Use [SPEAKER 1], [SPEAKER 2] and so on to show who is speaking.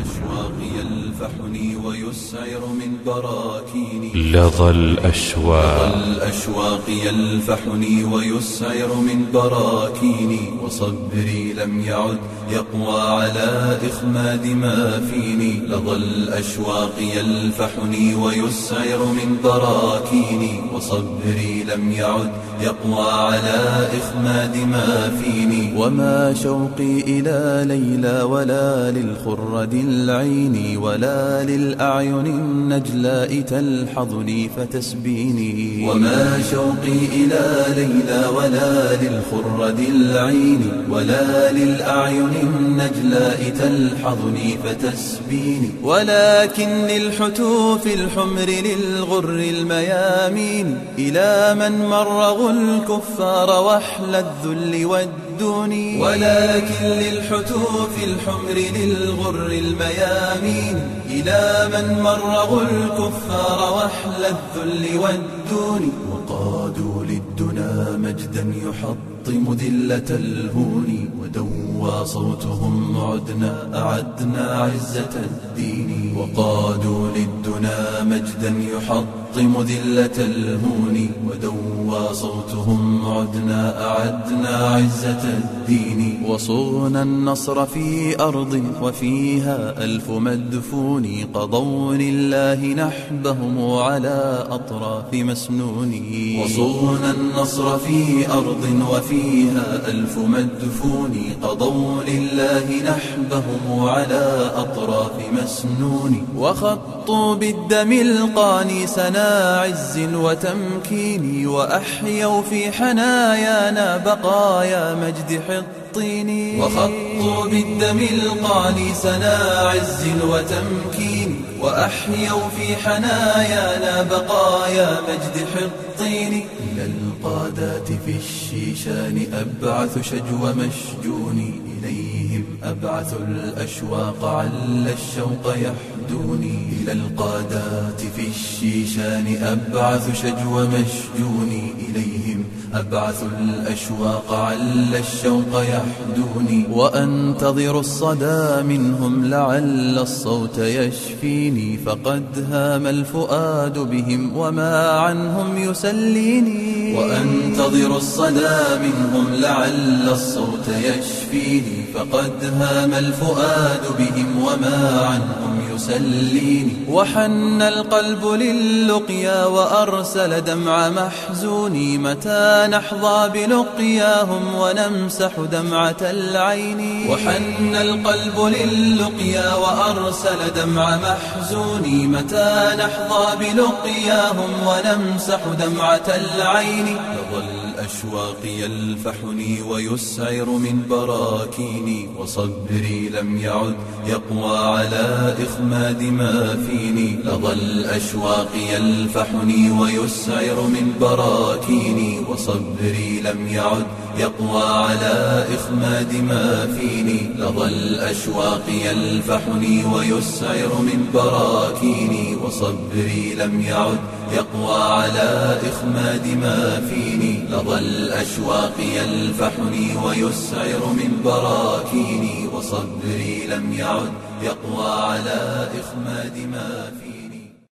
[SPEAKER 1] الأشواق يلفحني ويسعر من براكيني.
[SPEAKER 2] لظى الأشواق.
[SPEAKER 1] الأشواق يلفحني ويسعر من براكيني. وصبري لم يعد يقوى على إخماد ما فيني. لظى الأشواق يلفحني ويسعر من براكيني. وصبري لم يعد يقوى على إخماد ما فيني. وما شوقي إلى ليلى ولا للخرد العين ولا للأعين النجلاء تلحظني فتسبيني. وما شوقي إلى ليلى ولا للخرد العين ولا للأعين النجلاء تلحظني فتسبيني. ولكن للحتوف الحمر للغر الميامين إلى من مرغوا الكفار وحل الذل والدون ولكن للحتوف الحمر للغر الميامين إلى من مرغوا الكفار وحل الذل والدون. وقادوا للدنا مجدا يحطم ذلة الهون. ودوى صوتهم عدنا أعدنا عزة الدين. وقادوا للدنا مجدا يحطم ذلة الهون ودوى صوتهم عدنا أعدنا عزة الدين وصغنا النصر في أرض وفيها ألف مدفون قضوا لله نحبهم على أطراف مسنون وصغنا النصر في أرض وفيها ألف مدفون قضوا لله نحبهم على أطراف مسنون وخطوا بالدم القاني سنا عز وتمكين وأحيوا في حنايانا بقايا مجد حطين وخطوا بالدم القاني سنا عز وتمكين وأحيوا في حنايانا بقايا مجد حطين. إلى القادات في الشيشان أبعث شجو مشجون إليهم أبعث الأشواق عل الشوق يحدوني إلى القادات في الشيشان أبعث شجو مشجون إليهم أبعث الأشواق عل الشوق يحدوني وأنتظر الصدى منهم لعل الصوت يشفيني فقد هام الفؤاد بهم وما عنهم يسليني وأنتظر الصدى منهم لعل الصوت يشفيني فقد هام الفؤاد بهم وما عنهم يسليني وحن القلب للقيا وأرسل دمع محزوني متى نحظى بلقياهم ونمسح دمعة العين. وحن القلب للقيا وأرسل دمع محزوني متى نحظى بلقياهم ونمسح دمعة العين. الأشواق يلفحني ويسعر من براكيني وصبري لم يعد يقوى على إخماد ما فيني. لظى الأشواق يلفحني ويسعر من براكيني وصبري لم يعد يقوى على إخماد ما فيني. لظى الأشواق يلفحني ويسعر من براكيني وصبري لم يعد يقوى على إخماد ما فيني. لظى الأشواق يلفحني ويسعر من براكيني. وصبري لم يعد يقوى على إخماد ما فيني.